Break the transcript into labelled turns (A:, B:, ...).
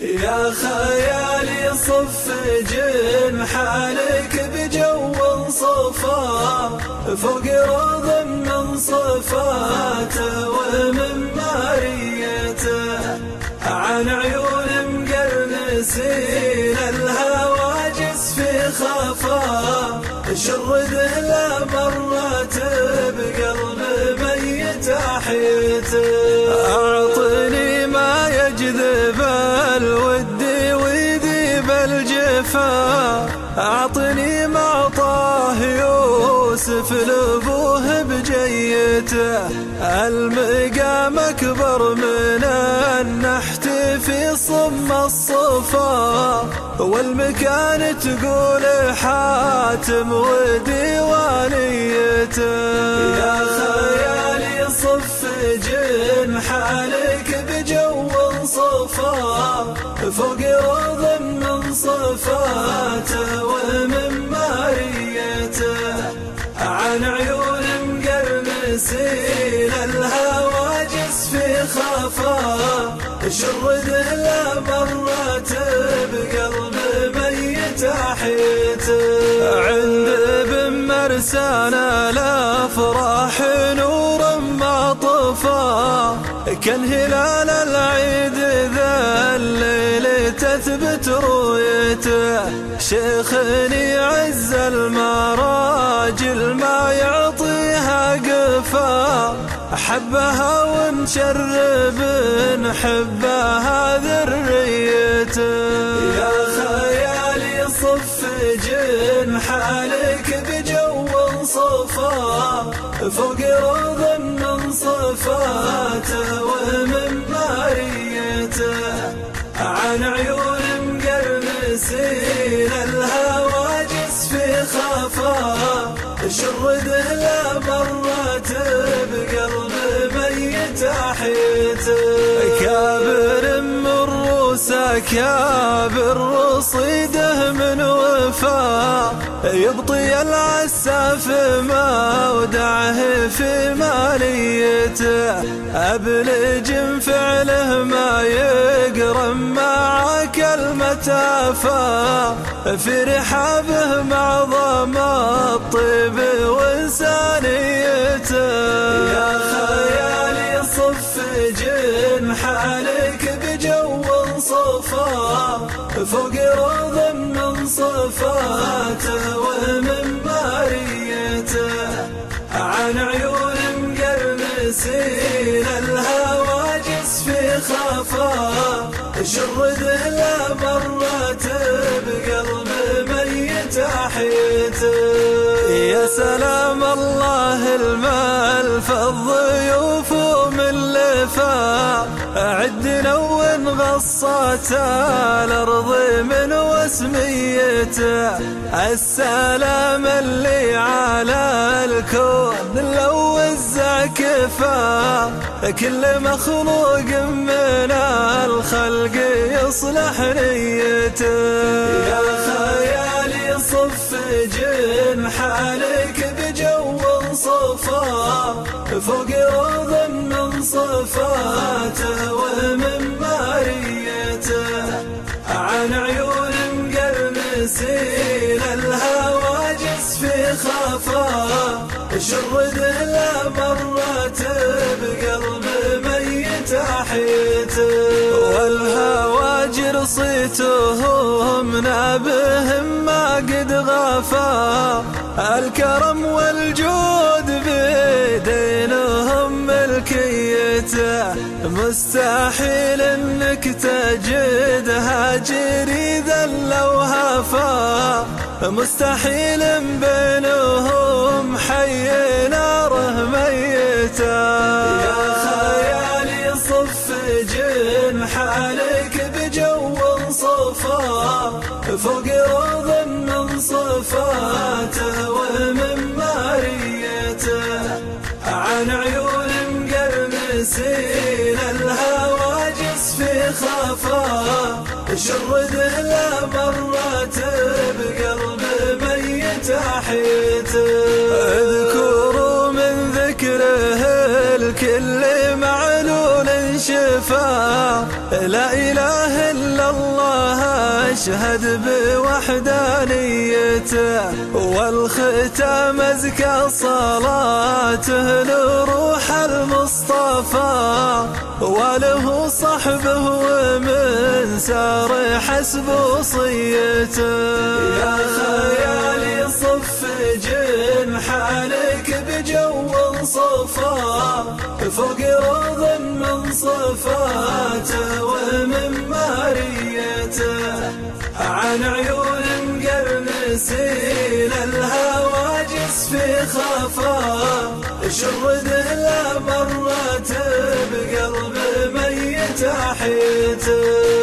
A: يا خيالي صف جنحانك بجو صفا فوق روض من صفاته ومن ماريته. عن عيون مقرنسين الهواجس في خفا شرد له أعطني معطاه يوسف لأبوه بجيته. المقام أكبر من النحت في صم الصفا. والمكان تقول حاتم وديوانيته.
B: شرد له مرات بقلب ميت احيته
A: عند ابن مرسانا الأفراح نور ما طفى. كان هلال العيد ذا الليل تثبت رؤيته. شيخني عز المراجل حبها ونشرب نحبها ذريته
B: يا خيالي صف جنحانك بجو صفا فوق روض من صفاته ومن ماريته. عن عيون مقرمسين الهواجس في خفا. شرد له مرات
A: كابر من روسه كابر رصيده من وفا يبطي العساف ما ودعه في ماليته. أبلج فعله ما يقرم مع كلمة في رحابه معظم الطيب وإنسانيته
B: يا خيالي صف جنحانك بجو صفا. فوق روض من صفاته ومن ماريته عن عيون مقرمسين الهواجس في خفا. شرد له مرات بقلب ميت احيته
A: عدنا وانغصت الأرض من وسميته. السلام اللي على الكون لو وزع كفا كل مخلوق من الخلق يصلح نيته.
B: يا خيالي صف جنحانك بجو صفا. فوق روض من صفاته ومن مقرمسين الهواجس في خفا. شرد له مرات بقلب ميت احيته
A: والهواجر صيتهم نابهم ما قد غفا. الكرم والجود بيدينهم ملكيته. مستحيل إنك تجدها جريدا لو هفا مستحيل بينهم حي ناره ميته
B: يا خيالي صف جنحانك بجو صفا. فوق روض من صفاته ومن ماريته عن عيون مقرمسين الهواجس في خفا شرد له مرات بقلب ميت احيته
A: اذكروا من ذكره الكل معلول شفا. لا إله إلا الله أشهد بوحدانيته والختام أزكى صلاته لروح المصطفى. وله صحبه ومن سار حسب وصيته.
B: يا خيالي صف جنحانك بجو صفا. فوق رضا من صفاته ومن ماريته. عن عيون مقرنسين الهواجس في خفا. شرد لا مرت بقلب ميت حيته